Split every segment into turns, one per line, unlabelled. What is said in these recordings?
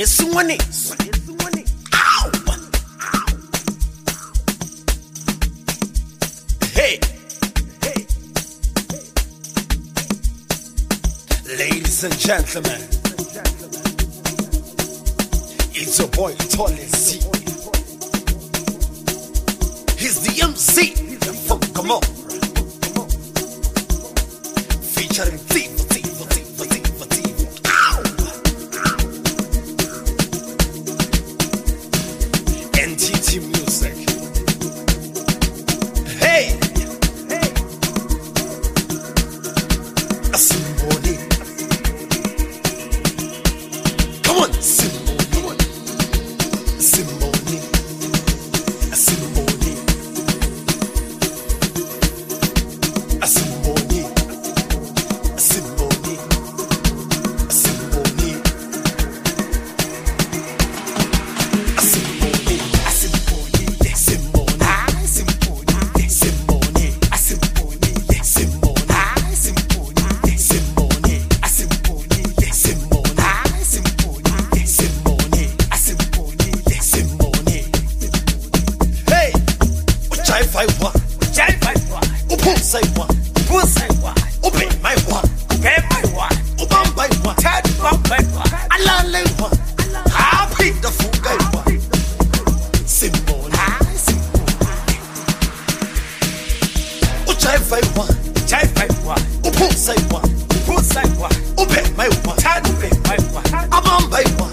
nesingwaneso Ow! Hey! Hey! Ladies and gentlemen, it's your boy Tolly C. He's the MC from Come on Featuring Thief, my one,
child my one,
open say one,
go
say
one,
open my one,
get my one,
open my one, child bump
my one,
Allah lay one, happy the fool guy one, simple, simple, oh child my one,
child my one,
open say one, go say
one,
open my one, child open
my one,
I'm my one.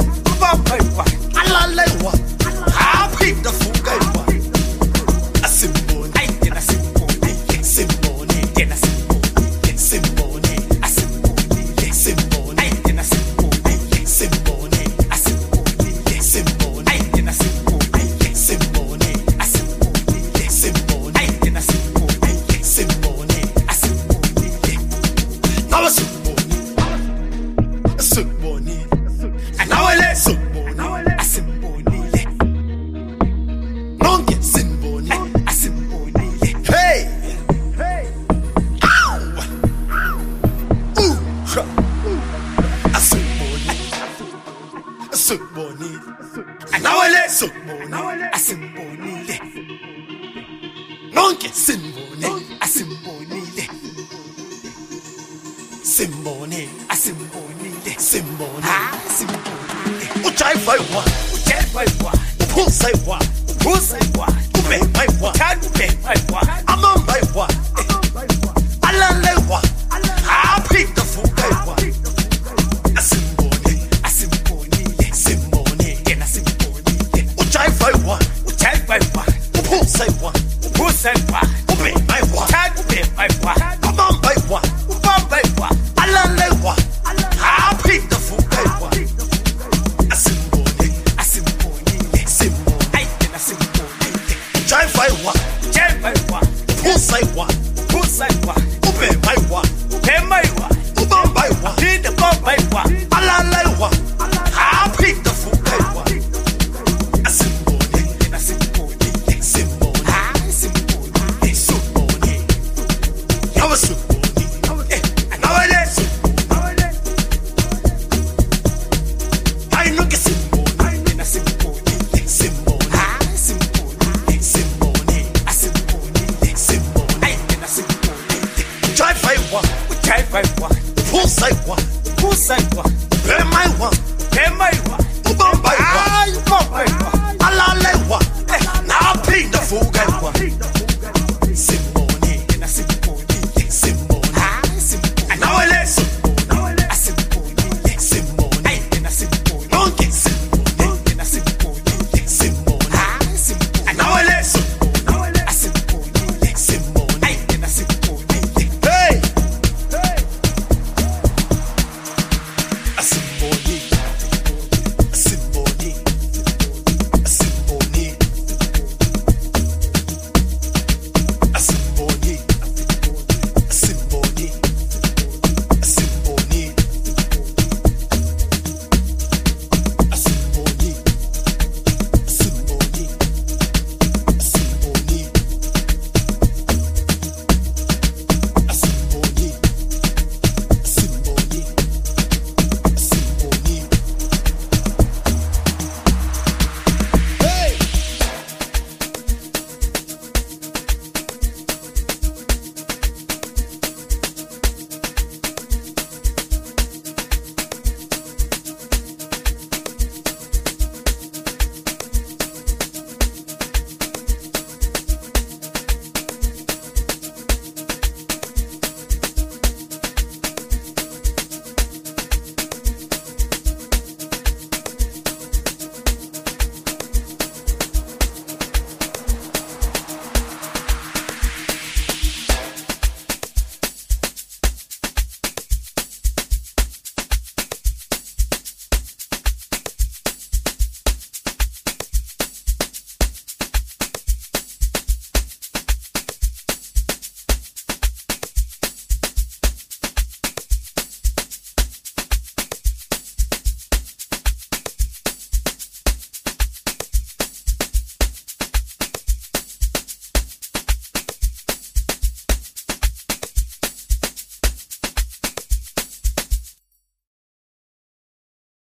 nonke simbone asimbonile simbone asimbonile simbone simbonile ujayiva yiwa ujayiva
yiwa
uphuza yiwa uphuza yiwa ubhema yiwa
ubhema yiwa
amamba yiwa alala
在。